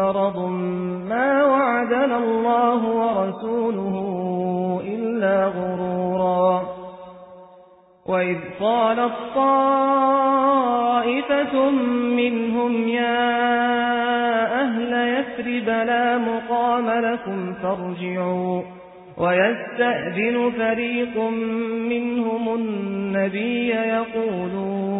مرض ما وعدنا الله ورسوله إلا غرورا. وإذ قالت طائفة منهم يا أهل يثرب لا مقام لكم فارجعوا ويستأذن فريق منهم النبي يقولون